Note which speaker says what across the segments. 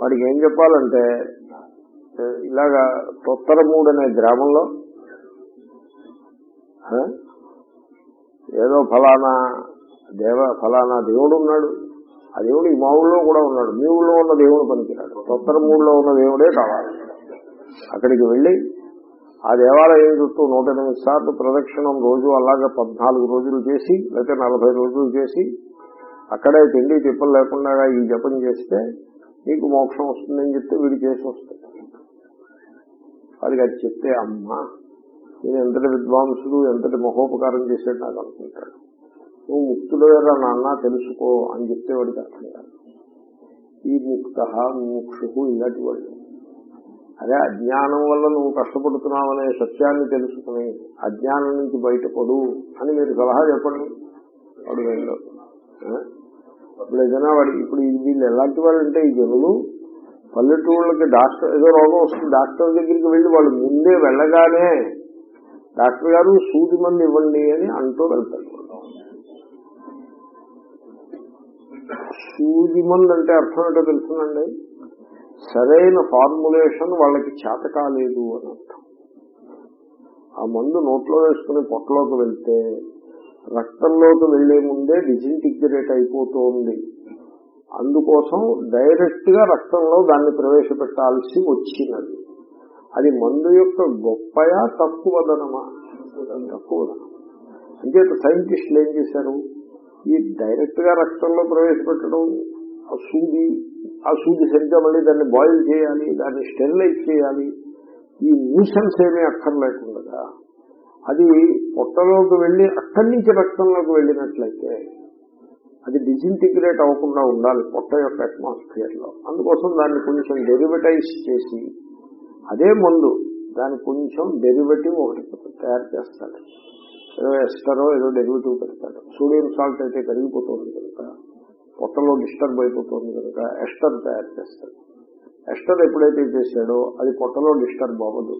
Speaker 1: వాడికి ఏం చెప్పాలంటే ఇలాగా తొత్తరమూడు అనే గ్రామంలో ఏదో ఫలానా దేవ ఫలానా దేవుడు ఉన్నాడు. ఆ దేవుడు ఈ మా ఊళ్ళో కూడా ఉన్నాడు. మీ ఊళ్ళో ఉన్న దేవుడు పనికిరాడు. తొత్తరమూడులో ఉన్న దేవుడే కావాలి. అక్కడికి వెళ్ళి ఆ దేవాలయం చుట్టూ నూట ఎనిమిది సార్లు ప్రదక్షిణం రోజు అలాగే పద్నాలుగు రోజులు చేసి లేకపోతే నలభై రోజులు చేసి అక్కడే తిండి తిప్పలు లేకుండా ఈ జపం చేస్తే నీకు మోక్షం వస్తుందని చెప్తే వీడి చేసి వస్తుంది. వాడికి అది చెప్తే అమ్మ నేను ఎంతటి విద్వాంసుడు ఎంతటి మహోపకారం చేశాడు నాకు అనుకుంటాడు. నువ్వు ముక్తుడేరా నాన్న తెలుసుకో అని చెప్తే వాడికి అర్థం కాదు. ఈ ముక్త ముక్షు ఇలాంటి వాళ్ళు అదే అజ్ఞానం వల్ల నువ్వు కష్టపడుతున్నావనే సత్యాన్ని తెలుసుకుని అజ్ఞానం నుంచి బయటపడు అని మీరు సలహా చెప్పండి. వాడు అప్పుడు ఏదైనా వాడికి ఇప్పుడు వీళ్ళు ఎలాంటి వాళ్ళు అంటే ఈ జనులు పల్లెటూళ్ళకి డాక్టర్ ఏదో రోగం వస్తుంది డాక్టర్ దగ్గరికి వెళ్ళి వాళ్ళు ముందే వెళ్ళగానే డాక్టర్ గారు సూది మంది ఇవ్వండి అని అంటూ వెళ్తారు. సూది మంది అంటే అర్థం ఏంటో తెలుసునండి? సరైన ఫార్ములేషన్ వాళ్ళకి చేత కాలేదు అని అర్థం. ఆ మందు నోట్లో వేసుకుని పొట్టలోకి వెళ్తే రక్తంలోకి వెళ్ళే ముందే డిజింటిగ్రేట్ అయిపోతుంది. అందుకోసం డైరెక్ట్గా రక్తంలో దాన్ని ప్రవేశపెట్టాల్సి వచ్చినది. అది మందు యొక్క గొప్పయా తక్కువదనమా? తక్కువదనం. అంచేత సైంటిస్టులు ఏం చేశారు? ఈ డైరెక్ట్గా రక్తంలో ప్రవేశపెట్టడం ఆ సూది ఆ సూది సరిగ్గా మళ్ళీ దాన్ని బాయిల్ చేయాలి దాన్ని స్టెరిలైజ్ చేయాలి ఈ న్యూసెన్స్ ఏమీ అక్కర్లేకుండా అది పొట్టలోకి వెళ్ళి అక్కడి నుంచి రక్తంలోకి వెళ్ళినట్లయితే అది డిజింటిగ్రేట్ అవ్వకుండా ఉండాలి పొట్ట యొక్క అట్మాస్ఫియర్లో. అందుకోసం దాన్ని కొంచెం డెరివేటైజ్ చేసి అదే మందు దాని కొంచెం డెరివేటివ్ ఒకటి తయారు చేస్తాడు. ఏదో ఎస్టరో ఏదో డెరివేటివ్ పెడతాడు. సోడియం సాల్ట్ అయితే కరిగిపోతుంది కనుక పొట్టలో డిస్టర్బ్ అయిపోతుంది కనుక ఎస్టర్ తయారు చేస్తాడు. ఎస్టర్ ఎప్పుడైతే చేశాడో అది పొట్టలో డిస్టర్బ్ అవ్వదు.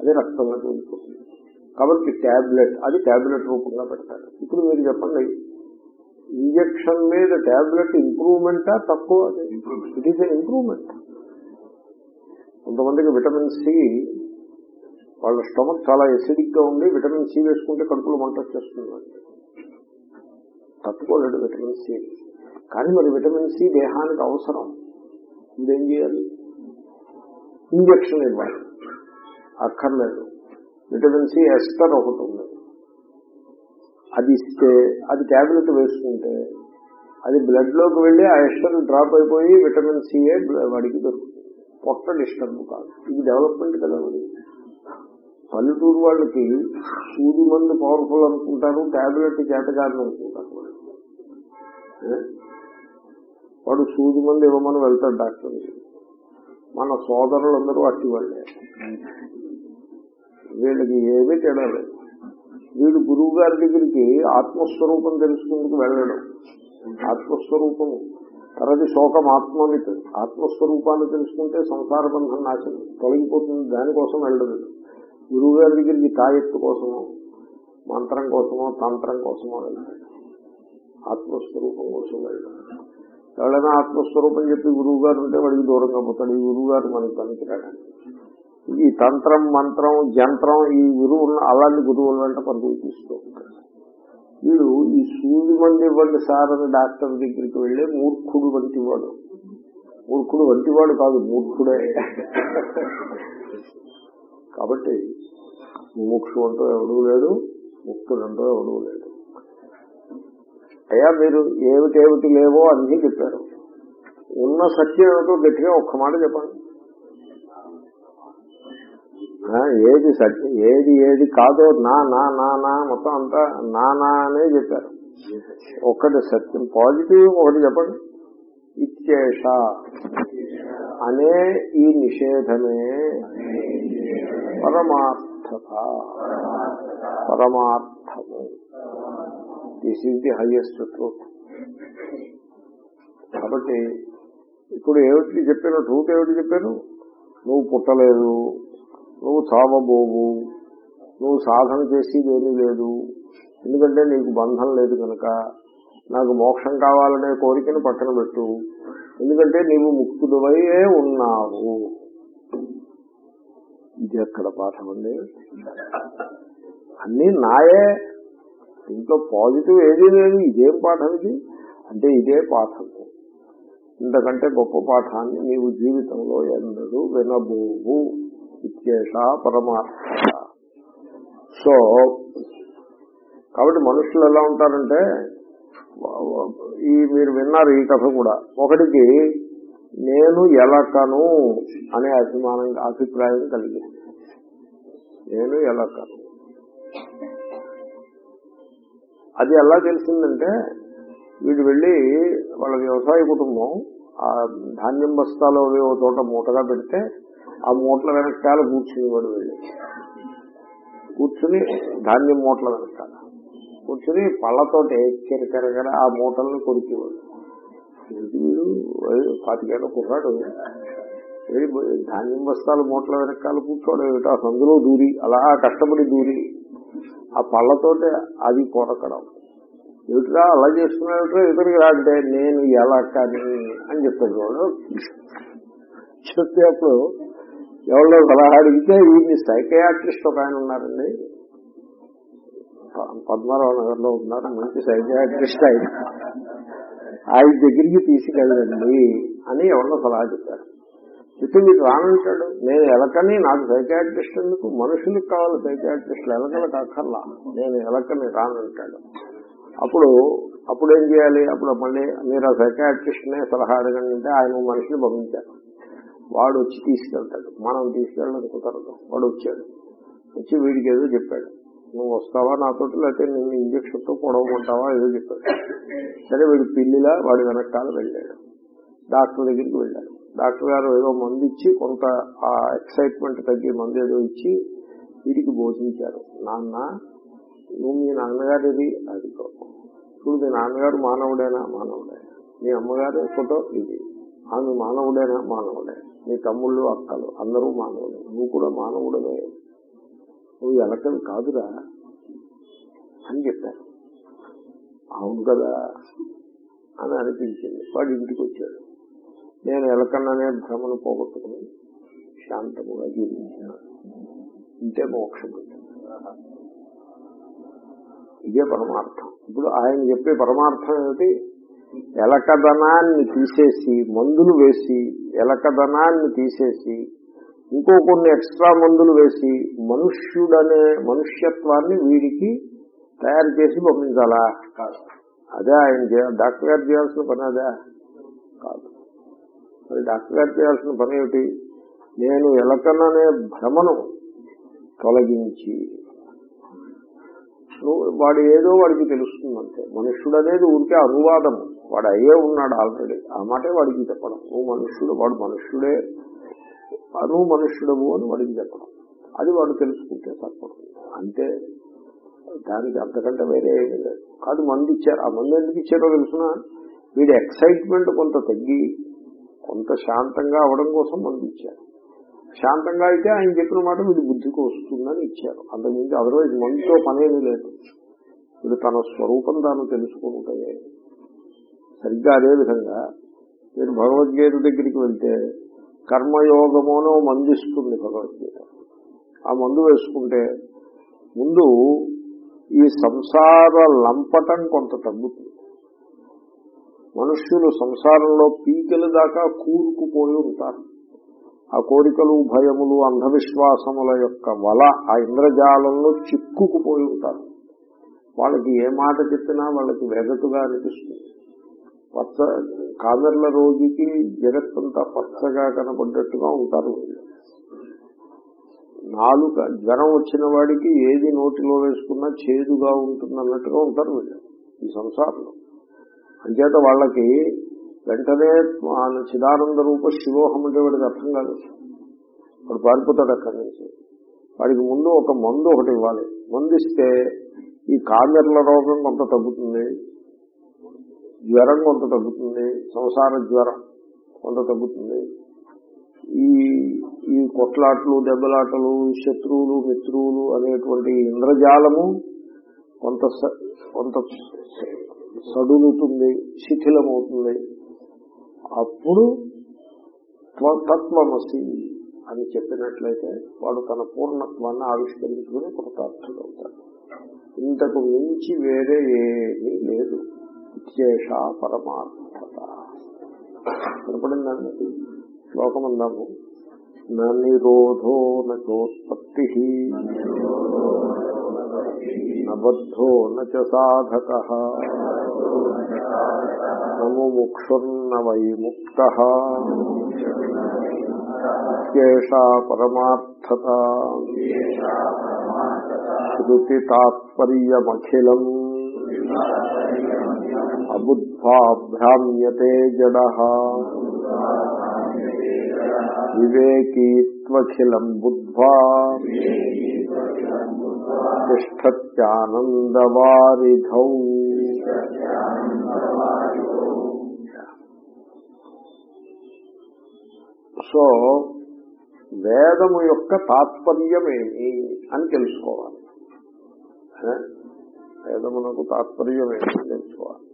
Speaker 1: అది రక్తంలోకి వెళ్ళిపోతుంది. కాబట్టి ట్యాబ్లెట్ అది ట్యాబ్లెట్ రూపంగా పెడతాడు ఇప్పుడు మీరు చెప్పండి ఇంజక్షన్ మీద ట్యాబ్లెట్ ఇంప్రూవ్మెంటా తక్కువ? ఇట్ ఈస్ ఇంప్రూవ్మెంట్ కొంతమందికి విటమిన్ సి వాళ్ళ స్టమక్ చాలా ఎసిడిక్గా ఉండి విటమిన్ సి వేసుకుంటే కడుపులో మంట వచ్చేస్తుంది. తట్టుకోలేడు విటమిన్ సి. కానీ మరి విటమిన్ సి దేహానికి అవసరం. ఇదేం చేయాలి? ఇంజక్షన్ ఇవ్వాలి. అక్కర్లేదు. విటమిన్ సి ఎస్టర్ ఒకటి ఉంది. అది ఇస్తే అది ట్యాబ్లెట్ వేసుకుంటే అది బ్లడ్లోకి వెళ్ళి ఆ ఎస్టర్ డ్రాప్ అయిపోయి విటమిన్ సిఏ వాడికి దొరుకుతుంది. పొట్ట డిస్టర్బ్ కాదు. ఇది డెవలప్మెంట్ కదా మరి. పల్లెటూరు వాళ్ళకి సూది మందు పవర్ఫుల్ అనుకుంటారు ట్యాబ్లెట్ చేతగాదని అనుకుంటారు వాడు సూది మందు ఇవ్వమని వెళ్తాడు డాక్టర్ మన సోదరులందరూ అట్టి వాళ్ళే. వీళ్ళకి ఏమీ తేడా లేదు వీడు గురువు గారి దగ్గరికి ఆత్మస్వరూపం తెలుసుకుందుకు వెళ్ళడం. ఆత్మస్వరూపము తరది శోకం ఆత్మవిత్ ఆత్మస్వరూపాన్ని తెలుసుకుంటే సంసార బంధం నాశనం తొలగిపోతుంది. దానికోసం వెళ్ళదు గురువు గారి దగ్గరికి తాయెత్తు కోసమో మంత్రం కోసమో తంత్రం కోసమో వెళ్తాడు ఆత్మస్వరూపం కోసం వెళ్ళడం. ఎవరైనా ఆత్మస్వరూపం చెప్పి గురువు గారు ఉంటే వాడికి దూరంగా పోతాడు. ఈ గురువు గారు మనకి పనికిరాడు. ఈ తంత్రం మంత్రం జంత్రం ఈ గురువు అలాంటి గురువుల వెంట పరుగులు తీస్తూ ఉంటాడు వీడు ఈ సూది మంది ఇవ్వండి సార్ అని డాక్టర్ దగ్గరికి వెళ్ళి మూర్ఖుడు వంటివాడు మూర్ఖుడు వంటివాడు కాదు మూర్ఖుడే. కాబట్టి ముముక్షు అంటూ ఎవడూ లేడు ముక్తుడు అంటూ ఎవడూ లేడు. అయ్యా మీరు ఏమిటేమిటి లేవో అన్నీ చెప్పారు. ఉన్న సత్యం ఏమిటో గట్టిగా ఒక్క మాట చెప్పండి. ఏది సత్యం ఏది ఏది కాదో నా నా నా నా మొత్తం అంతా నా నా అనే చెప్పారు. ఒకటి సత్యం. పాజిటివ్ ఒకటి చెప్పండి. ఇచ్చేష అనే ఈ నిషేధమే పరమార్థత. పరమార్థము. This is the highest truth కాబట్టి ఇప్పుడు ఏమిటి చెప్పాను ట్రూత్ ఏమిటి చెప్పాను? నువ్వు పుట్టలేదు. నువ్వు చావబోవు. నువ్వు సాధన చేసేది ఏమీ లేదు. ఎందుకంటే నీకు బంధం లేదు కనుక నాకు మోక్షం కావాలనే కోరికను పక్కన పెట్టు. ఎందుకంటే నీవు ముక్తుడువయే ఉన్నావు. ఇది ఎక్కడ పాఠం అండి? అన్నీ నాయే. ఇంట్లో పాజిటివ్ ఏదీ లేదు. ఇదేం పాఠం ఇది? అంటే ఇదే పాఠం. ఇంతకంటే గొప్ప పాఠాన్ని నీవు జీవితంలో ఎన్నడూ వినబోవు. ఇచ్చేష పరమార్థ. సో కాబట్టి మనుషులు ఎలా ఉంటారంటే ఈ మీరు విన్నారు ఈ కథ కూడా. ఒకటికి నేను ఎలకను అనే అభిమానం అభిప్రాయం కలిగింది. నేను ఎలకను. అది ఎలా తెలిసిందంటే వీడు వెళ్ళి వాళ్ళ వ్యవసాయ కుటుంబం ఆ ధాన్యం బస్తాలో ఓ చోట మూటగా పెడితే ఆ మూటల వెనకాల కూర్చునేవాడు వెళ్ళి కూర్చుని ధాన్యం మూటల వెనకాల. కూర్చుని పళ్ళతోటి కెరకెరగర ఆ మూటలను కొరికేవాడు. వీడు? పాతికేళ్ళ కుర్రాడు. ధాన్యం బస్తాలు మూటల వెనకాల కూర్చోడు ఏమిటో ఆ సందులో దూరి అలా కష్టపడి దూరి ఆ పళ్ళతోటే అది కొరకడం. ఏమిటిరా అలా చేస్తున్నాడు ఎదురుగా రాంటే నేను ఎలా కానీ అని చెప్తాడు వాడు చెప్తే అప్పుడు ఎవరో సలహా అడిగితే వీడిని సైకయాట్రిస్ట్ ఒక ఆయన ఉన్నారండి. పద్మారావు నగర్లో ఉన్నారు. మంచి సైకయాట్రిస్ట్ ఆయన. ఆయన దగ్గరికి తీసుకెళ్ళండి అని ఎవరో సలహా చెప్పారు. చెప్తే మీకు రానంటాడు నేను ఎలకని నాకు సైకాట్రిస్ట్ ఎందుకు? మనుషులకు కావాలి సైకాట్రిస్ట్లు ఎలకలు కాకర్లా. నేను ఎలకని రానంటాడు. అప్పుడు అప్పుడు ఏం చేయాలి? అప్పుడు మళ్ళీ మీరు ఆ సైకాట్రిస్ట్ నే సలహా అడగండి అంటే ఆయన మనిషిని పంపించారు. వాడు వచ్చి తీసుకెళ్తాడు. మనం తీసుకెళ్ళడం కుదరదు. వాడు వచ్చాడు వచ్చి వీడికి ఏదో చెప్పాడు. నువ్వు వస్తావా నాతో లేకపోతే నిన్ను ఇంజక్షన్తో పొడవకుంటావా ఏదో చెప్పాడు. సరే వీడు పిల్లిలా వాడి వెనకాల వెళ్ళాడు. డాక్టర్ దగ్గరికి వెళ్ళాడు. డాక్టర్ గారు ఏదో మందు ఇచ్చి కొంత ఆ ఎక్సైట్మెంట్ తగ్గి మందు ఏదో ఇచ్చి వీడికి బోధించారు నాన్న నువ్వు మీ నాన్నగారిది అది ఇప్పుడు మీ నాన్నగారు మానవుడేనా? మానవుడే. మీ అమ్మగారి ఫోటో ఇది. ఆమె మానవుడేనా? మానవుడే. నీ తమ్ముళ్ళు అక్కలు అందరూ మానవులు. నువ్వు కూడా మానవుడవే. నువ్వు ఎలకలు కాదురా అని చెప్పారు. అవును కదా అని అనిపించింది. వాడు ఇంటికి వచ్చాడు. నేను ఎలకన్నానే భ్రమను పోగొట్టుకుని శాంతముగా జీవించాను. ఇంతే మోక్షం ఇదే పరమార్థం. ఇప్పుడు ఆయన చెప్పే పరమార్థం ఏమిటి? ఎలకదనాన్ని తీసేసి మందులు వేసి ఎలకదనాన్ని తీసేసి ఇంకో కొన్ని ఎక్స్ట్రా మందులు వేసి మనుష్యుడనే మనుష్యత్వాన్ని వీడికి తయారు చేసి పంపించాలా? కాదు. అదే ఆయన డాక్టర్ గారు చేయాల్సిన పని అదే. కాదు. మరి డాక్టర్ గారు చేయాల్సిన పని ఏమిటి? నేను ఎలకననే భ్రమను తొలగించి వాడు ఏదో వాడికి తెలుస్తుందంటే మనుష్యుడు అనేది ఊరికే అనువాదం. వాడు అయ్యే ఉన్నాడు ఆల్రెడీ. ఆ మాటే వాడికి చెప్పడం. నువ్వు మనుష్యుడు వాడు మనుష్యుడే నువ్వు మనుష్యుడము అని వాడికి చెప్పడం. అది వాడు తెలుసుకుంటే సరిపడుతుంది. అంతే. దానికి అంతకంటే వేరే ఏమీ లేదు. కాదు మందు ఇచ్చారు. ఆ మందు ఎందుకు ఇచ్చారో తెలుసిన? వీడి ఎక్సైట్మెంట్ కొంత తగ్గి కొంత శాంతంగా అవడం కోసం మందు ఇచ్చారు. శాంతంగా అయితే ఆయన చెప్పిన మాట వీడు బుద్ధికి వస్తుందని ఇచ్చారు. అంతకుమించి అదర్వైజ్ మనతో పనేమీ లేదు. వీడు తన స్వరూపం తాను తెలుసుకుంటే సరిగ్గా అదే విధంగా మీరు భగవద్గీత దగ్గరికి వెళ్తే కర్మయోగమోనో మందిస్తుంది భగవద్గీత. ఆ మందు వేసుకుంటే ముందు ఈ సంసార లంపటం కొంత తగ్గుతుంది. మనుష్యులు సంసారంలో పీకెల దాకా కూరుకుపోయి ఉంటారు. ఆ కోరికలు భయములు అంధవిశ్వాసముల యొక్క వల ఆ ఇంద్రజాలంలో చిక్కుకుపోయి ఉంటారు. వాళ్ళకి ఏ మాట చెప్పినా వాళ్ళకి వెగటుగా అనిపిస్తుంది. పచ్చ కాదర్ల రోజుకి జగత్తంతా పచ్చగా కనపడ్డట్టుగా ఉంటారు నాలుక జ్వరం వచ్చిన వాడికి ఏది నోటిలో వేసుకున్నా చేదుగా ఉంటుంది అన్నట్టుగా ఉంటారు వీళ్ళు ఈ సంసారంలో. అంచేత వాళ్ళకి వెంటనే చిదానంద రూప శివోహం అంటే వాడికి అర్థం కాదు. వాడు పారిపోతాడు అక్కడి నుంచి. వాడికి ముందు ఒక మందు ఒకటి ఇవ్వాలి. మందు ఇస్తే ఈ కాంగర్ల రోగం కొంత తగ్గుతుంది. జ్వరం కొంత తగ్గుతుంది. సంసార జ్వరం కొంత తగ్గుతుంది. ఈ ఈ కొట్లాట్లు దెబ్బలాటలు శత్రువులు మిత్రువులు అనేటువంటి ఇంద్రజాలము కొంత కొంత సడులుతుంది శిథిలమవుతుంది. అప్పుడు తత్వమసి అని చెప్పినట్లయితే వాడు తన పూర్ణత్వాన్ని ఆవిష్కరించుకుని కృతార్థుడవుతాడు. ఇంతకు మించి వేరే ఏమీ లేదు. విశేష పరమార్థత. కనపడిందండి? శ్లోకం అందాము న నిరోధో నోత్పత్తి నబద్ధో నచ సాధక నము ముక్షుర్న ముక్త ఇత్యేషా పరమార్థత శృతి అబుద్ధ్వాభ్రామ్యతే జడ వివేకీత్వఖిలం బుద్ధ్వా తిష్టత్యానందవారిధౌ సో వేదము యొక్క తాత్పర్యమేమి అని తెలుసుకోవాలి. వేదమునకు తాత్పర్యమేమి అని తెలుసుకోవాలి.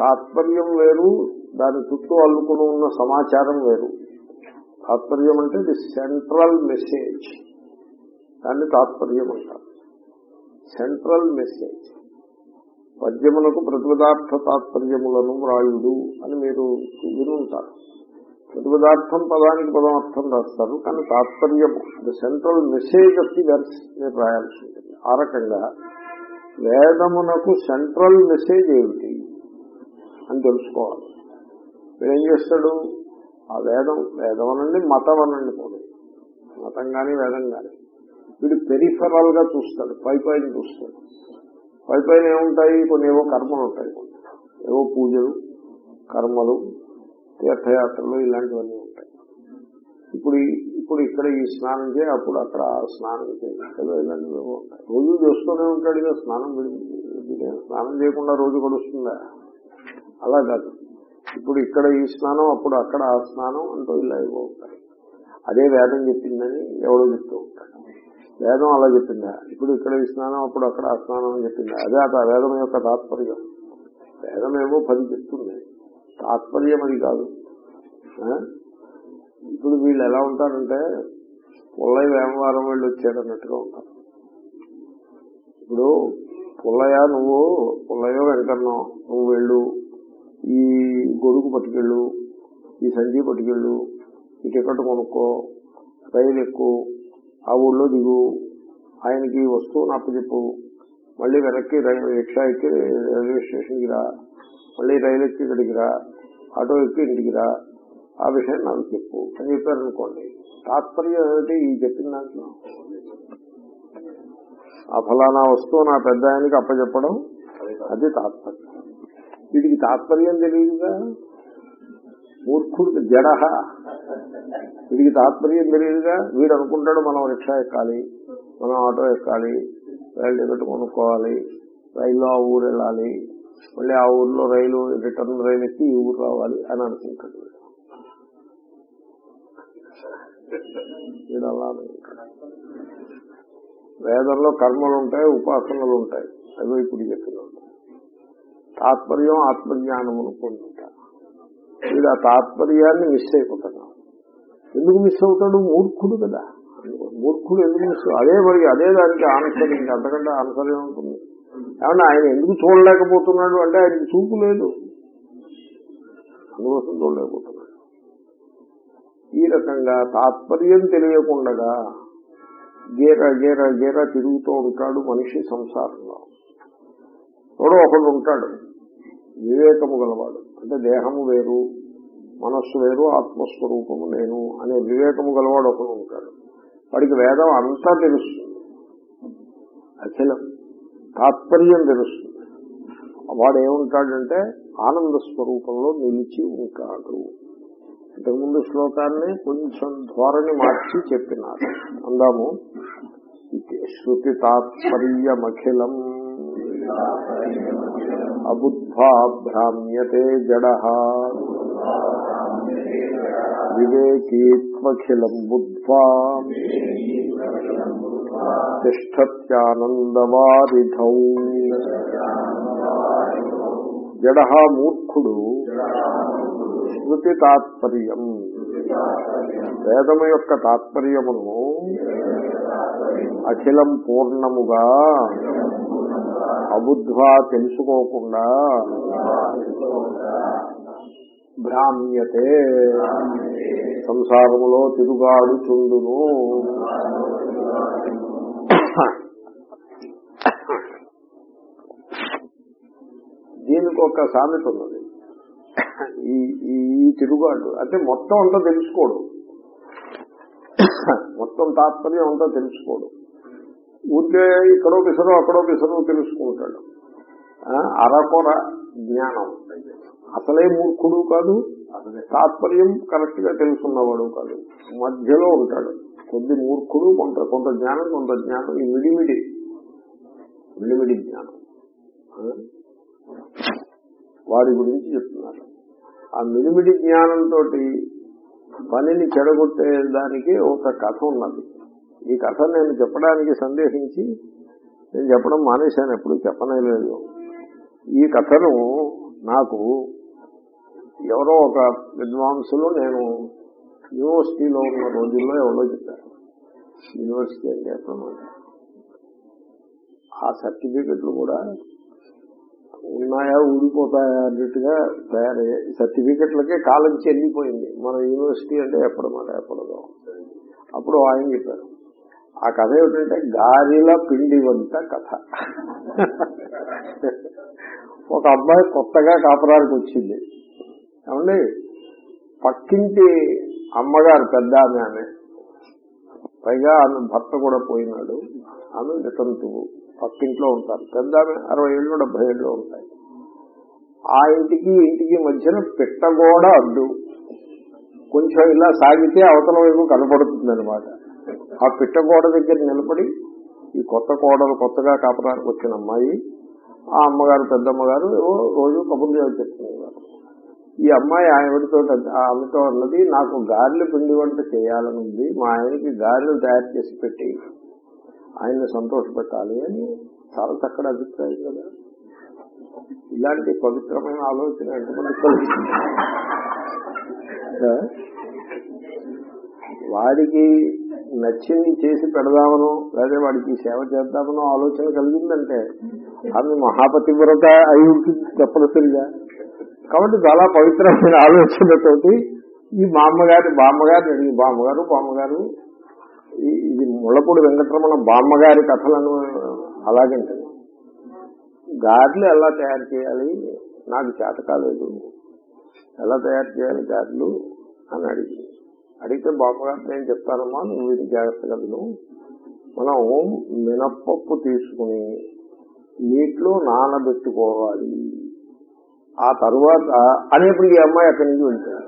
Speaker 1: తాత్పర్యం వేరు దాని చుట్టూ అల్లుకుని ఉన్న సమాచారం వేరు. తాత్పర్యం అంటే ది సెంట్రల్ మెసేజ్. దాన్ని తాత్పర్యం అంటారు సెంట్రల్ మెసేజ్ పద్యములకు ప్రతిపదార్థ తాత్పర్యములను వ్రాయుడు అని మీరు వినుంటారు. ప్రతిపదార్థం పదానికి పదం అర్థం రాస్తారు కానీ తాత్పర్యము the central message of the verse మీరు రాయాల్సి ఉంటుంది. ఆ రకంగా వేదమునకు సెంట్రల్ మెసేజ్ ఏమిటి అని తెలుసుకోవాలి. వీడేం చేస్తాడు? ఆ వేదం వేదం అనండి మతం అనండి పోనీ. మతం కానీ వేదం కానీ వీడు పెరిఫరల్గా చూస్తాడు పై పైన చూస్తాడు. పై పైన ఏముంటాయి? కొన్ని ఏవో కర్మలు ఉంటాయి. ఏవో పూజలు కర్మలు తీర్థయాత్రలు ఇలాంటివన్నీ ఉంటాయి. ఇప్పుడు ఇప్పుడు ఇక్కడ ఈ స్నానం చేయి అప్పుడు అక్కడ ఆ స్నానం చేయి. ఇలాంటివి ఉంటాయి. రోజు చేస్తూనే ఉంటాడు ఇక స్నానం స్నానం చేయకుండా రోజు గడుస్తుందా? అలా కాదు. ఇప్పుడు ఇక్కడ ఈ స్నానం అప్పుడు అక్కడ ఆ స్నానం అంటూ ఇలా ఇవ్వ ఉంటాయి. అదే వేదం చెప్పిందని ఎవడో చెప్తూ ఉంటాడు. వేదం అలా చెప్పిందా? ఇప్పుడు ఇక్కడ ఈ స్నానం అప్పుడు అక్కడ ఆ స్నానం అని చెప్పిందా? అదే ఆ వేదం యొక్క తాత్పర్యం. వేదం ఏమో పది చెప్తుంది తాత్పర్యం అది కాదు. ఇప్పుడు వీళ్ళు ఎలా ఉంటారంటే పుల్లయ్య వేమవారం వీళ్ళు వచ్చారు అన్నట్టుగా ఉంటారు. ఇప్పుడు పుల్లయ్య నువ్వు పుల్లయ్య వెంకన్నో నువ్వు వెళ్ళు. ఈ గొడుగు పట్టుకెళ్ళు. ఈ సంజీ పట్టుకెళ్ళు. ఈ టికెట్ కొనుక్కో? రైలు ఎక్కువ ఆ ఊళ్ళో దిగు. ఆయనకి ఈ వస్తువుని అప్పచెప్పు మళ్ళీ వెనక్కి రైలు రిక్షా ఎక్కి రైల్వే స్టేషన్కి రా. మళ్ళీ రైలు ఎక్కి ఇక్కడికి రా. ఆటో ఎక్కి ఇంటికి రా. ఆ విషయం నాకు చెప్పు. అని చెప్పారనుకోండి తాత్పర్యం ఏమిటి? ఈ చెప్పిన దాంట్లో ఆ ఫలానా వస్తువు నా పెద్ద ఆయనకి అప్పచెప్పడం అది తాత్పర్యం. వీటికి తాత్పర్యం తెలియదుగా? మూర్ఖుడు జడ వీడికి తాత్పర్యం తెలియదుగా. వీడు అనుకుంటాడు మనం రిక్షా ఎక్కాలి మనం ఆటో ఎక్కాలి రైలు టికెట్ కొనుక్కోవాలి రైల్లో ఆ ఊరు వెళ్ళాలి మళ్ళీ ఆ ఊర్లో రైలు రిటర్న్ రైలు ఎక్కి ఈ ఊరు రావాలి అని అనుకుంటాడు వీడు. అలా వేదంలో కర్మలు ఉంటాయి ఉపాసనలు ఉంటాయి. అవి ఇప్పుడు చెప్పిన తాత్పర్యం ఆత్మజ్ఞానమును పొందుతారు వీడు ఆ తాత్పర్యాన్ని మిస్ అయిపోతున్నాడు ఎందుకు మిస్ అవుతాడు? మూర్ఖుడు కదా. మూర్ఖుడు ఎందుకు మిస్ అదే మరి అదే దానికి ఆన్సర్ ఇంకా అంతకంటే ఆన్సర్ ఏముంటుంది ఏమన్నా ఆయన ఎందుకు చూడలేకపోతున్నాడు? అంటే ఆయనకి చూపు లేదు. అందుకోసం చూడలేకపోతున్నాడు. ఈ రకంగా తాత్పర్యం తెలియకుండా గేర గేర గేర తిరుగుతూ ఉంటాడు మనిషి సంసారంలో. ఎవడో ఒకడు ఉంటాడు. వివేకము గలవాడు. అంటే దేహము వేరు మనస్సు వేరు ఆత్మస్వరూపము నేను అనే వివేకము గలవాడు ఒకడు ఉంటాడు. వాడికి వేదం అంతా తెలుస్తుంది. అఖిలం తాత్పర్యం తెలుస్తుంది. వాడు ఏముంటాడంటే ఆనంద స్వరూపంలో నిలిచి ఉంటాడు. ఇంతకుముందు శ్లోకాన్ని కొంచెం ధోరణి మార్చి చెప్పినారు. అందాము శృతి తాత్పర్యమఖిలం. అబుద్ధ్వా భ్రామ్యతే జడ వివేకీత్వఖిలం బుద్ధ్వా తిష్టత్యానందవారిధౌ జడ మూర్ఖుడు స్మృతి తాత్పర్యం వేదము యొక్క తాత్పర్యమును అఖిలం పూర్ణముగా అబుద్ధ్వా తెలుసుకోకుండా భ్రామ్యతే. సంసారములో తిరుగాడుచుండును. దీనికి ఒక సామెత ఉన్నది. ఈ ఈ తిరుగుబాటు అంటే మొత్తం అంతా తెలుసుకోడు. మొత్తం తాత్పర్యం అంతా తెలుసుకోడు. ఊరికే ఇక్కడో పిసరో అక్కడో పిసరో తెలుసుకుంటాడు. అరకొర జ్ఞానం. అసలే మూర్ఖుడు కాదు తాత్పర్యం కరెక్ట్గా తెలుసున్నవాడు కాదు. మధ్యలో ఉంటాడు. కొద్ది మూర్ఖుడు కొంత కొంత జ్ఞానం కొంత జ్ఞానం ఈ విడిమిడి విడిమిడి జ్ఞానం. వారి గురించి చెప్తున్నారు. ఆ మిడిమిడి జ్ఞానంతో పనిని చెడగొట్టే దానికి ఒక కథ ఉన్నది. ఈ కథ నేను చెప్పడానికి సందేహించి నేను చెప్పడం మానేశాను ఎప్పుడు చెప్పనే లేదు. ఈ కథను నాకు ఎవరో ఒక విద్వాంసులు నేను యూనివర్సిటీలో ఉన్న రోజుల్లో ఎవరో చెప్పారు. యూనివర్సిటీ అంటే అన్నమాట ఆ సర్టిఫికెట్లు కూడా ఉన్నాయా ఊడిపోతాయా అన్నట్టుగా తయారయ్యాయి సర్టిఫికెట్లకే కాలం చెల్లిపోయింది. మన యూనివర్సిటీ అంటే ఎప్పడమాట ఎప్పటిదో అప్పుడు ఆయన చెప్పారు. ఆ కథ ఏమిటంటే గాలిల పిండి వంత కథ. ఒక అబ్బాయి కొత్తగా కాపురానికి వచ్చింది. ఏమండి? పక్కింటి అమ్మగారు పెద్ద ఆమె ఆమె. పైగా ఆమె భర్త కూడా పోయినాడు. ఆమె నితంతువు పక్కింట్లో ఉంటారు. పెద్ద ఆమె అరవై ఏళ్ళు డెబ్బై ఏళ్ళు ఉంటాయి. ఆ ఇంటికి ఇంటికి మధ్యన కూడా అడ్డు. కొంచెం ఇలా సాగితే అవతల వైపు కనపడుతుంది అనమాట ఆ పిట్టగోడ దగ్గర నిలబడి ఈ కొత్త కోడలు కొత్తగా కాపడానికి వచ్చిన అమ్మాయి ఆ అమ్మగారు పెద్దమ్మగారు ఏవో రోజు కబుర్లు చెప్తున్నారు. ఈ అమ్మాయి ఆవిడతో ఆమెతో అన్నది నాకు గారెలు పిండి వంట చేయాలని ఉంది. మా ఆయనకి గారెలు తయారు చేసి పెట్టి ఆయన్ని సంతోషపెట్టాలి అని చాలా చక్కటి అభిప్రాయం కదా. ఇలాంటి పవిత్రమైన ఆలోచన ఎంతమంది వాడికి నచ్చింది చేసి పెడదామనో లేదా వాడికి సేవ చేద్దామనో ఆలోచన కలిగిందంటే ఆమె మహాపతివ్రత అయి ఉంటుంది తప్పనిసరిగా. కాబట్టి చాలా పవిత్రమైన ఆలోచనతోటి ఈ బామ్మగారి బామ్మగారిని అడిగి బామ్మగారు బామ్మగారు ఈ- ఇది ముళ్ళపూడి వెంకటరమణ బామ్మగారి కథలను అలాగంటే గాడ్లు ఎలా తయారు చేయాలి? నాకు చేత కాలేదు. ఎలా తయారు చేయాలి గాడ్లు? అని అడిగింది. అడిగితే బామ్మగారు నేను చెప్తానమ్మా నువ్వు ఇది జాగ్రత్తగా విను. మనం మినప్పప్పు తీసుకుని నీటిలో నానబెట్టుకోవాలి. ఆ తర్వాత అనేప్పుడు ఈ అమ్మాయి అక్కడి నుంచి వెళ్తాడు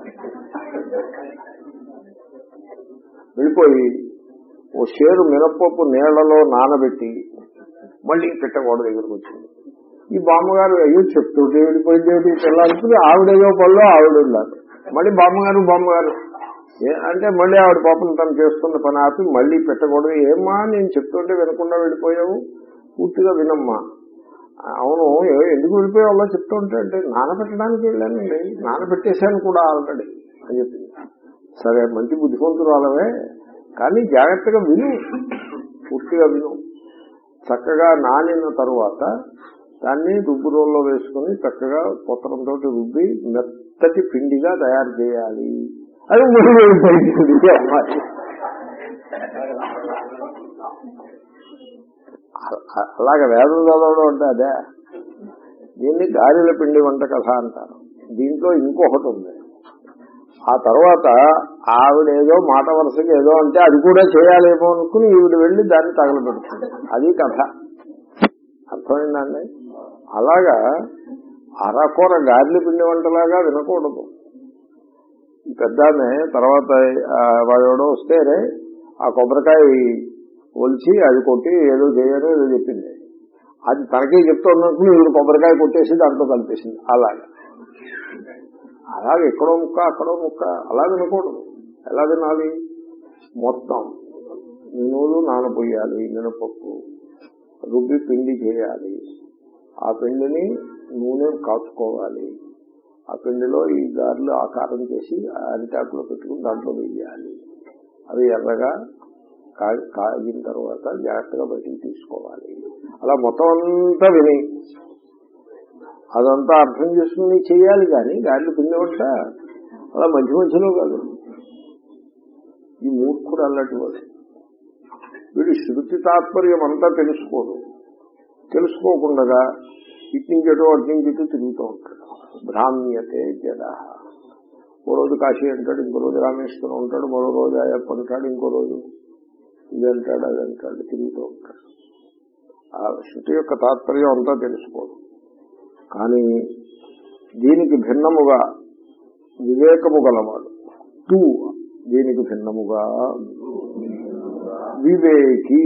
Speaker 1: వెళ్ళిపోయి ఓ షేరు మినప్పప్పు నీళ్ళలో నానబెట్టి మళ్ళీ పిట్టగోడ దగ్గరకు వచ్చింది. ఈ బామ్మగారు అయ్యో దేవుడిపోయి దేవుడికి ఏంటి ఆవిడ ఆవిడేదో పళ్ళు ఆవిడ ఉన్నారు. మళ్ళీ బామ్మగారు బామ్మగారు అంటే మళ్ళీ ఆవిడ పాపం తను చేస్తున్న పని ఆపి మళ్ళీ పెట్టకూడదు. ఏమ్మా నేను చెప్తుంటే వినకుండా వెళ్ళిపోయావు? పూర్తిగా వినమ్మా. అవును ఎందుకు వెళ్ళిపోయావు? అలా చెప్తుంటే అంటే నానబెట్టడానికి వెళ్ళానండి. నానబెట్టేశాను కూడా ఆల్రెడీ అని చెప్పింది. సరే మంచి బుద్ధిమంతురాలవే. కానీ జాగ్రత్తగా విను. పూర్తిగా విను. చక్కగా నానిన తరువాత దాన్ని రుబ్బు రోల్లో వేసుకుని చక్కగా పొత్తరంతో రుబ్బి మెత్తటి పిండిగా తయారు చేయాలి. అది ముందు అయిపోయింది అమ్మాయి అలాగ వేదం చదవడం అంటే అదే. దీన్ని గారెల పిండి వంట కథ అంటారు. దీంట్లో ఇంకొకటి ఉంది. ఆ తర్వాత ఆవిడ ఏదో మాట వరుసగా ఏదో అంటే అది కూడా చేయాలేమో అనుకుని ఈవిడ వెళ్ళి దాన్ని తగలబెడుతుంది. అది కథ. అర్థమైందండి అలాగా అరకొర గారెల పిండి వంటలాగా వినకూడదు. పెద్ద తర్వాత వాడెవడో వస్తే రే, ఆ కొబ్బరికాయ ఒలిచి అది కొట్టి ఏదో చేయను ఏదో చెప్పింది. అది తనకే చెప్తున్నట్టు ఈవిడ కొబ్బరికాయ కొట్టేసి దాంట్లో కలిపేసింది. అలాగే. అలాగే ఎక్కడో ముక్క అక్కడో ముక్క. అలా వినకూడదు ఎలా వినాలి మొత్తం. నూలు నానపోయాలి మినపప్పు రుబ్బి పిండి చేయాలి. ఆ పిండిని నూనె కాచుకోవాలి. ఆ పిండిలో ఈ గారెలు ఆకారం చేసి అరిటాకులో పెట్టుకుని దాంట్లో వేయాలి. అవి ఎర్రగా కా- కాగిన తర్వాత జాగ్రత్తగా బయటికి తీసుకోవాలి. అలా మొత్తం అంతా విని అదంతా అర్థం చేసుకుని చేయాలి కానీ గారెలు పిండి వంట అలా మధ్య మధ్యలో కాదు. ఈ మూర్ఖుడు అల్లటి వాడు. వీడు శృతి తాత్పర్యం అంతా తెలుసుకోడు తెలుసుకోకుండా ఇటు నుంచి అటు అటు నుంచి ఇటు తిరుగుతూ ఉంటాడు. భ్రామ్యతే జడ ఓ రోజు కాశీ అంటాడు ఇంకో రోజు రామేశ్వరం ఉంటాడు మరో రోజు అయ్యప్ప అంటాడు ఇంకో రోజు ఇది అంటాడు అది అంటాడు తిరుగుతూ ఉంటాడు. ఆ శృతి యొక్క తాత్పర్యం అంతా తెలుసుకోదు కానీ దీనికి భిన్నముగా వివేకము గలవాడు. టూ దీనికి భిన్నముగా వివేకి.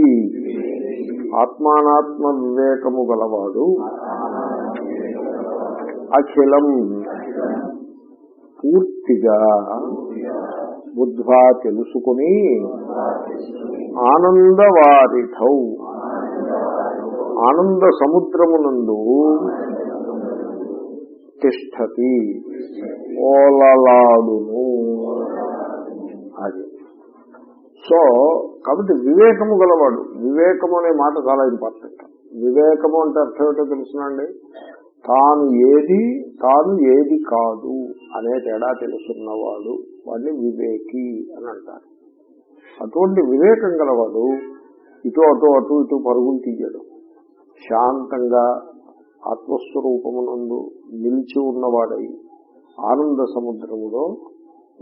Speaker 1: ఆత్మానాత్మ వివేకము గలవాడు. అఖిలం పూర్తిగా బుద్ధ్వా తెలుసుకుని ఆనందవారిథౌ ఆనంద సముద్రమునందు తిష్టతి. ఓలలాడును. అది. సో కాబట్టి వివేకము గలవాడు. వివేకము అనే మాట చాలా ఇంపార్టెంట్ వివేకము అంటే అర్థం ఏంటో తెలుసునండి. తాను ఏది తాను ఏది కాదు అనే తేడా తెలుసున్నవాడు వాడిని వివేకి అని అంటారు. అటువంటి వివేకం గలవాడు ఇటు అటు అటు ఇటు పరుగులు తీయడు. శాంతంగా ఆత్మస్వరూపమునందు నిలిచి ఉన్నవాడై ఆనంద సముద్రములో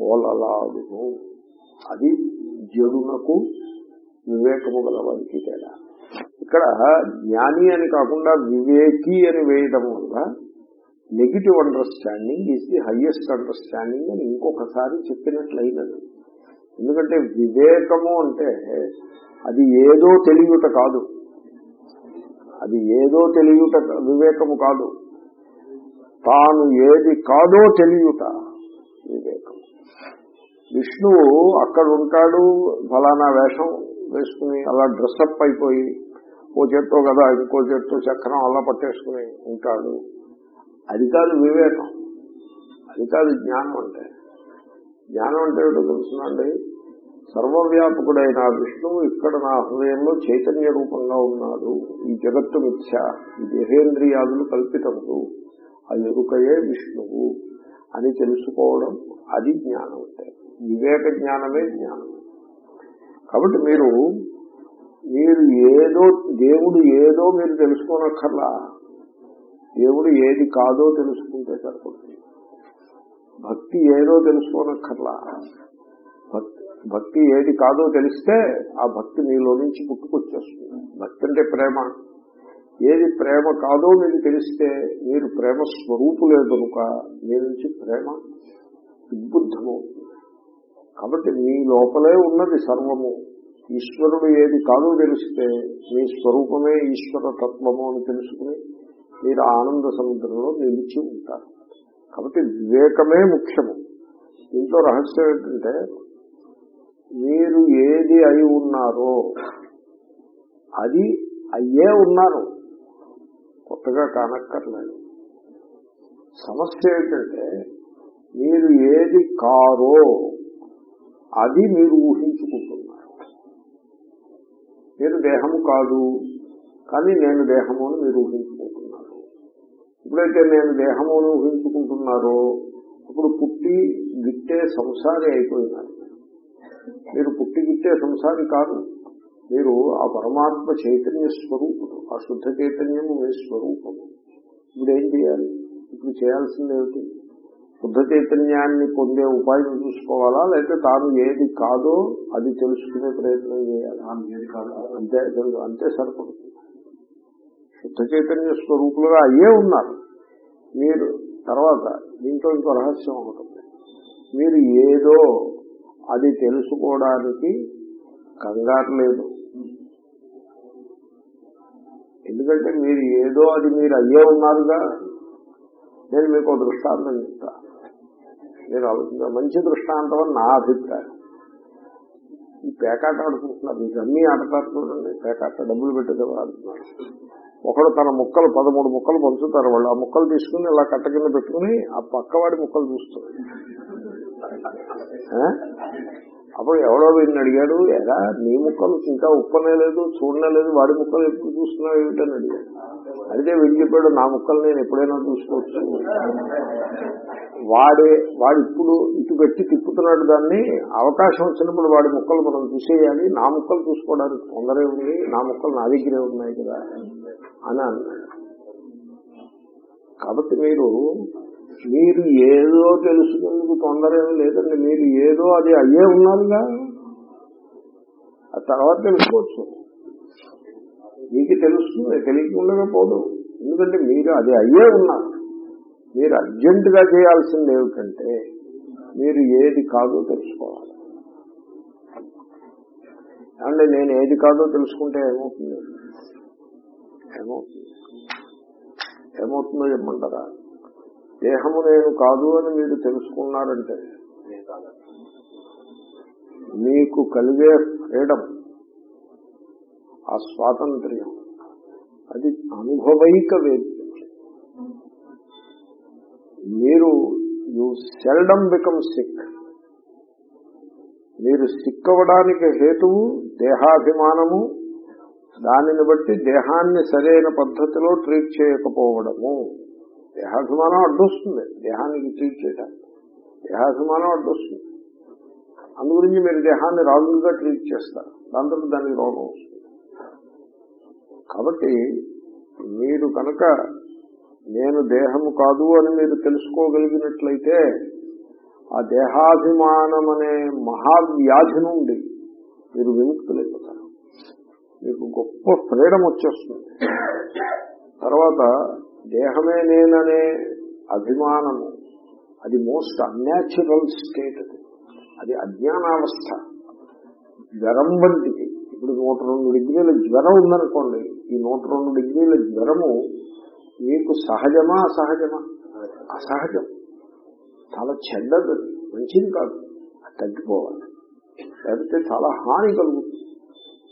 Speaker 1: ఓలలాడును. అది జడునకు వివేకము గలవాడికి తేడా. ఇక్కడ జ్ఞాని అని కాకుండా వివేకి అని వేయడం వల్ల negative understanding is the highest understanding అని ఇంకొకసారి చెప్పినట్లయినది. ఎందుకంటే వివేకము అంటే అది ఏదో తెలియట కాదు. అది ఏదో తెలియట వివేకము కాదు. తాను ఏది కాదో తెలియట వివేకం విష్ణువు అక్కడ ఉంటాడు ఫలానా వేషం వేసుకుని అలా డ్రెస్అప్ అయిపోయి ఓ చేత్తో కదా ఇంకో చేత్తో చక్రం అలా పట్టేసుకుని ఉంటాడు. అది కాదు వివేకం. అది కాదు జ్ఞానం అంటే. జ్ఞానం అంటే ఏమిటో తెలుసునండి సర్వవ్యాపకుడైన విష్ణువు ఇక్కడ నా హృదయంలో చైతన్య రూపంగా ఉన్నాడు. ఈ జగత్తు మిథ్య ఈ దేహేంద్రియాదులు కల్పితములు ఆ ఎరుకయే విష్ణువు అని తెలుసుకోవడం అది జ్ఞానం అంటే. వివేక జ్ఞానమే జ్ఞానం. కాబట్టి మీరు మీరు ఏదో దేవుడు ఏదో మీరు తెలుసుకోనక్కర్లా. దేవుడు ఏది కాదో తెలుసుకుంటే సరిపడుతుంది భక్తి ఏదో తెలుసుకోనక్కర్లా. భక్తి భక్తి ఏది కాదో తెలిస్తే ఆ భక్తి మీలో నుంచి పుట్టుకొచ్చేస్తుంది. భక్తి అంటే ప్రేమ. ఏది ప్రేమ కాదో మీరు తెలిస్తే మీరు ప్రేమ స్వరూపులే కనుక మీ నుంచి ప్రేమ ఉద్బుద్ధమవుతుంది. కాబట్టి మీ లోపలే ఉన్నది సర్వము. ఈశ్వరుడు ఏది కాదో తెలిస్తే మీ స్వరూపమే ఈశ్వర తత్వము అని తెలుసుకుని మీరు ఆనంద సముద్రంలో నిలిచి ఉంటారు. కాబట్టి వివేకమే ముఖ్యము. దీంట్లో రహస్యం ఏంటంటే మీరు ఏది అయి ఉన్నారో అది అయ్యే ఉన్నారు. కొత్తగా కానక్కర్లేదు. సమస్య ఏంటంటే మీరు ఏది కారో అది మీరు ఊహించుకుంటున్నారు. మీరు దేహము కాదు కానీ నేను దేహము అని మీరు ఊహించుకుంటున్నారు. ఎప్పుడైతే నేను దేహము అని ఊహించుకుంటున్నారో అప్పుడు పుట్టి గిట్టే సంసారి అయిపోయినారు. మీరు పుట్టి గిట్టే సంసారి కాదు. మీరు ఆ పరమాత్మ చైతన్య స్వరూపుడు ఆ శుద్ధ చైతన్యము మీ స్వరూపము. ఇప్పుడు ఏం చేయాలి? ఇప్పుడు చేయాల్సింది ఏమిటి బుద్ధ చైతన్యాన్ని పొందే ఉపాయం చూసుకోవాలా? లేకపోతే తాను ఏది కాదో అది తెలుసుకునే ప్రయత్నం చేయాలా? అంతే అంతే సరిపడుతుంది. శుద్ధ చైతన్య స్వరూపులుగా అయ్యే ఉన్నారు. మీరు తర్వాత దీంట్లో ఇంకో రహస్యం ఉంటుంది మీరు ఏదో అది తెలుసుకోవడానికి కంగారు లేదు. ఎందుకంటే మీరు ఏదో అది మీరు అయ్యే ఉన్నారుగా. నేను మీకు దృష్టాంతం చెప్తా. నేను ఆలోచించ మంచి దృష్టాంతం అని నా అభిప్రాయం. ఈ పేకాట ఆడుకుంటున్నారు. మీకు అన్ని ఆడతారు చూడండి. పేకాట డబ్బులు పెట్టి ఆడుతున్నారు. ఒకడు తన ముక్కలు పదమూడు ముక్కలు పంచుతారు. వాళ్ళు ఆ ముక్కలు తీసుకుని ఇలా కట్ట కింద పెట్టుకుని ఆ పక్కవాడి ముక్కలు చూస్తారు. అప్పుడు ఎవడో వీడిని అడిగాడు ఎలా నీ ముక్కలు ఇంకా ఉప్పనే లేదు చూడలేదు వాడి ముక్కలు ఎప్పుడు చూస్తున్నావు ఏమిటని అడిగాడు. అడిగితే వీడు చెప్పాడు నా ముక్కలు నేను ఎప్పుడైనా చూసుకోవచ్చు. వాడే వాడు ఇప్పుడు ఇటు పెట్టి తిప్పుతున్నాడు దాన్ని అవకాశం వచ్చినప్పుడు వాడి ముక్కలు మనం చూసేయాలి. నా ముక్కలు చూసుకోవడానికి తొందరే ఉంది. నా ముక్కలు నా దగ్గరే ఉన్నాయి కదా అని అన్నాడు. కాబట్టి మీరు మీరు ఏదో తెలుసుకునేందుకు తొందర లేదండి. మీరు ఏదో అది అయ్యే ఉన్నారుగా. ఆ తర్వాత తెలుసుకోవచ్చు. మీకు తెలుస్తుంది తెలియకుండా పోదు. ఎందుకంటే మీరు అది అయ్యే ఉన్నారు. మీరు అర్జెంట్గా చేయాల్సింది ఏమిటంటే మీరు ఏది కాదో తెలుసుకోవాలి. అంటే నేను ఏది కాదో తెలుసుకుంటే ఏమవుతుంది? ఏమవుతుంది? ఏమవుతుందో చెప్పమంటారా? దేహము నేను కాదు అని మీరు తెలుసుకున్నారంటే మీకు కలిగే ఫ్రీడమ్ ఆ స్వాతంత్ర్యం అది అనుభవైక వేద్యం మీరు యు సెల్డమ్ బికమ్ సిక్ మీరు సిక్ అవ్వడానికి హేతువు దేహాభిమానము దానిని బట్టి దేహాన్ని సరైన పద్ధతిలో ట్రీట్ చేయకపోవడము. దేహాభిమానం అడ్డొస్తుంది దేహానికి ట్రీట్ చేయడానికి దేహాభిమానం అడ్డొస్తుంది. అందుగురించి మీరు దేహాన్ని రాజులుగా ట్రీట్ చేస్తారు. దాంతో దానికి రోగం వస్తుంది. కాబట్టి మీరు కనుక నేను దేహము కాదు అని మీరు తెలుసుకోగలిగినట్లయితే ఆ దేహాభిమానం అనే మహావ్యాధి నుండి మీరు విముక్తులైపోతారు. మీకు గొప్ప ఫ్రీడమ్ వచ్చేస్తుంది. తర్వాత దేహమే నేననే అభిమానము. అది మోస్ట్ అన్యాచురల్ స్టేట్ అది. అది అజ్ఞానావస్థ. జ్వరం వంటిది. ఇప్పుడు నూట రెండు డిగ్రీల జ్వరం ఉందనుకోండి ఈ నూట రెండు డిగ్రీల జ్వరము మీకు సహజమా అసహజమా? అసహజం. చాలా చెడ్డది. మంచిది కాదు. అది తగ్గిపోవాలి. లేకపోతే చాలా హాని కలుగుతుంది.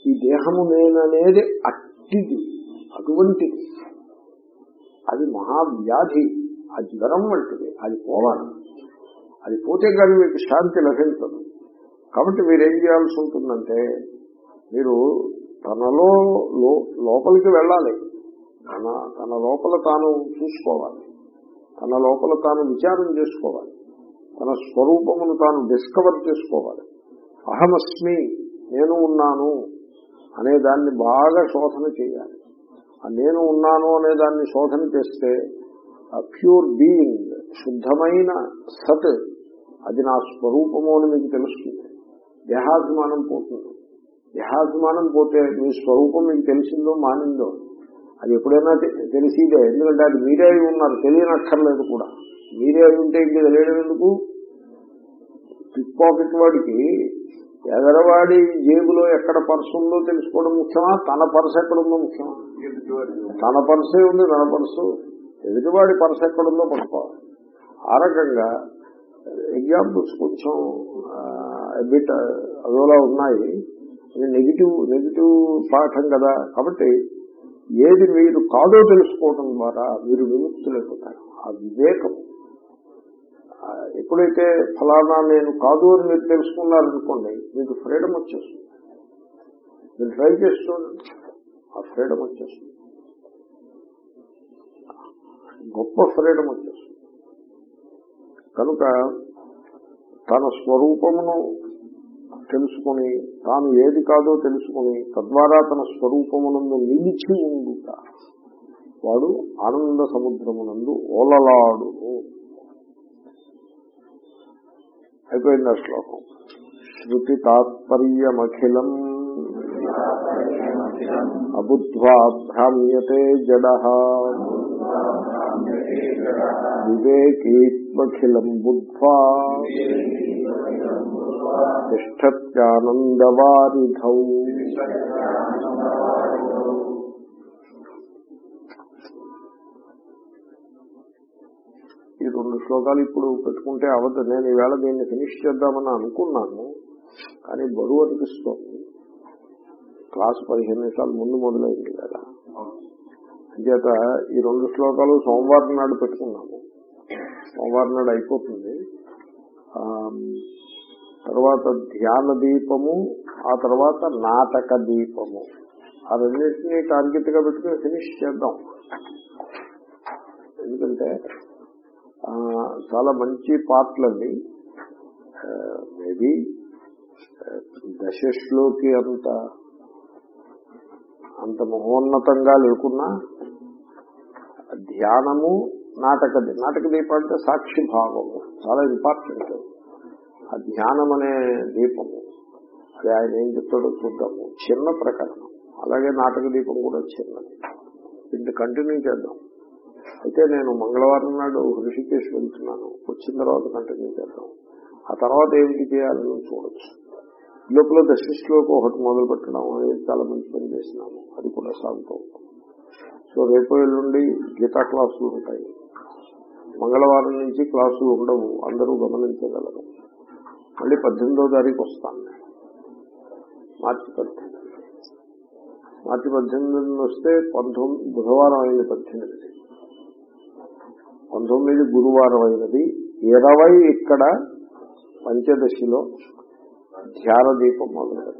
Speaker 1: ఈ దేహము నేననేది అట్టిది. అటువంటిది. అది మహావ్యాధి. ఆ జ్వరం వంటిది. అది పోవాలి. అది పోతే కానీ మీకు శాంతి లభించదు. కాబట్టి మీరేం చేయాల్సి ఉంటుందంటే మీరు తనలో లో- లోపలికి వెళ్ళాలి. తన తన లోపల తాను చూసుకోవాలి. తన లోపల తాను విచారం చేసుకోవాలి. తన స్వరూపమును తాను డిస్కవర్ చేసుకోవాలి. అహమస్మి నేను ఉన్నాను అనే దాన్ని బాగా శోధన చేయాలి. నేను ఉన్నాను అనే దాన్ని శోధన చేస్తే ప్యూర్ బీయింగ్ శుద్ధమైన సత్ అది నా స్వరూపము అని మీకు తెలుస్తుంది. దేహాభిమానం పోతుంది. దేహాభిమానం పోతే మీ స్వరూపం మీకు తెలిసిందో మానిందో అది ఎప్పుడైనా తెలిసిదే. ఎందుకంటే అది మీరే అయి ఉన్నారు. తెలియనక్కర్లేదు కూడా. మీరే అయి ఉంటే ఇంక తెలియడం ఎందుకు? పిక్ పాకెట్ వాడికి ఎదరవాడి జేబులో ఎక్కడ పర్సు ఉందో తెలుసుకోవడం ముఖ్యమా? తన పర్సు ఎక్కడ ఉందో ముఖ్యమా? తన పర్సే ఉంది తన పర్సు. ఎదుటివాడి పర్సు ఎక్కడుందో పట్టుకోవాలి. ఆ రకంగా ఎగ్జాంపుల్స్ కొంచెం బిట్ అదోలా ఉన్నాయి. నెగిటివ్ నెగిటివ్ పాఠం కదా. కాబట్టి ఏది మీరు కాదో తెలుసుకోవడం ద్వారా మీరు విముక్తులైపోతారు. ఆ వివేకం. ఎప్పుడైతే ఫలానా నేను కాదు అని మీరు తెలుసుకున్నారనుకోండి మీకు ఫ్రీడమ్ వచ్చేస్తుంది. మీరు ట్రై చేస్తుండండి ఆ ఫ్రీడమ్ వచ్చేస్తుంది. గొప్ప ఫ్రీడమ్ వచ్చేస్తుంది. కనుక తన స్వరూపమును తెలుసుకుని తాను ఏది కాదో తెలుసుకుని తద్వారా తన స్వరూపమునందు నిలిచి ఉండుట. వాడు ఆనంద సముద్రమునందు ఓలలాడు. అయిపోయింది ఆ శ్లోకం. శృతి తాత్పర్యమఖిలం. అబుద్ధ్వా భ్రామ్యతే జడ. వివేకీత్మఖిలం బుద్ధ్వా. తిష్టత్యానందవారిధౌ ఈ రెండు శ్లోకాలు ఇప్పుడు పెట్టుకుంటే అవద్దు నేను ఈవేళ దీన్ని ఫినిష్ చేద్దామని అనుకున్నాను. కానీ బరువు అనిపిస్తోంది క్లాస్ పదిహేను నిమిషాలు ముందు మొదలైంది కదా అంచేత ఈ రెండు శ్లోకాలు సోమవారం నాడు పెట్టుకున్నాము. సోమవారం నాడు అయిపోతుంది. ఆ, తర్వాత ధ్యాన దీపము ఆ తర్వాత నాటక దీపము ఆ రెండింటినీ టార్గెట్గా పెట్టుకుని ఫినిష్ చేద్దాం. ఎందుకంటే చాలా మంచి పాటలన్నీ మేబీ దశలోకి అంత అంత మహోన్నతంగా లేకున్నా ధ్యానము నాటక నాటక దీపం అంటే సాక్షి భావము. చాలా ఇంపార్టెంట్ ఆ ధ్యానం అనే దీపము. అది ఆయన ఏం చెప్తాడో చూద్దాము. చిన్న ప్రకరణం అలాగే నాటక దీపం కూడా చిన్నది. దీన్ని కంటిన్యూ చేద్దాం. అయితే నేను మంగళవారం నాడు ఋషికేశ్ వెళ్తున్నాను. వచ్చిన తర్వాత కంటిన్యూ చేద్దాం. ఆ తర్వాత ఏమిటి చేయాలని చూడొచ్చు. ఈ లోపల దశిష్లోకి ఒకటి మొదలు పెట్టడం అనేది చాలా మంచి పని చేసినాము. అది కూడా సాగుతూ సో రేపు ఎల్లుండి గీతా క్లాసులు ఉంటాయి. మంగళవారం నుంచి క్లాసులు ఉండవు. అందరూ గమనించగలరు. మళ్ళీ పద్దెనిమిదో తారీఖు వస్తాను. నేను మార్చి పద్దెనిమిది. మార్చి పద్దెనిమిది వస్తే పంతొమ్మిది బుధవారం అయింది పద్దెనిమిది. పంతొమ్మిది గురువారం అయినది ఇరవై ఇక్కడ పంచదశిలో ధ్యాన దీపం మొదలు